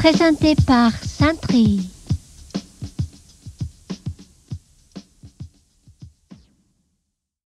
présenté par Santri.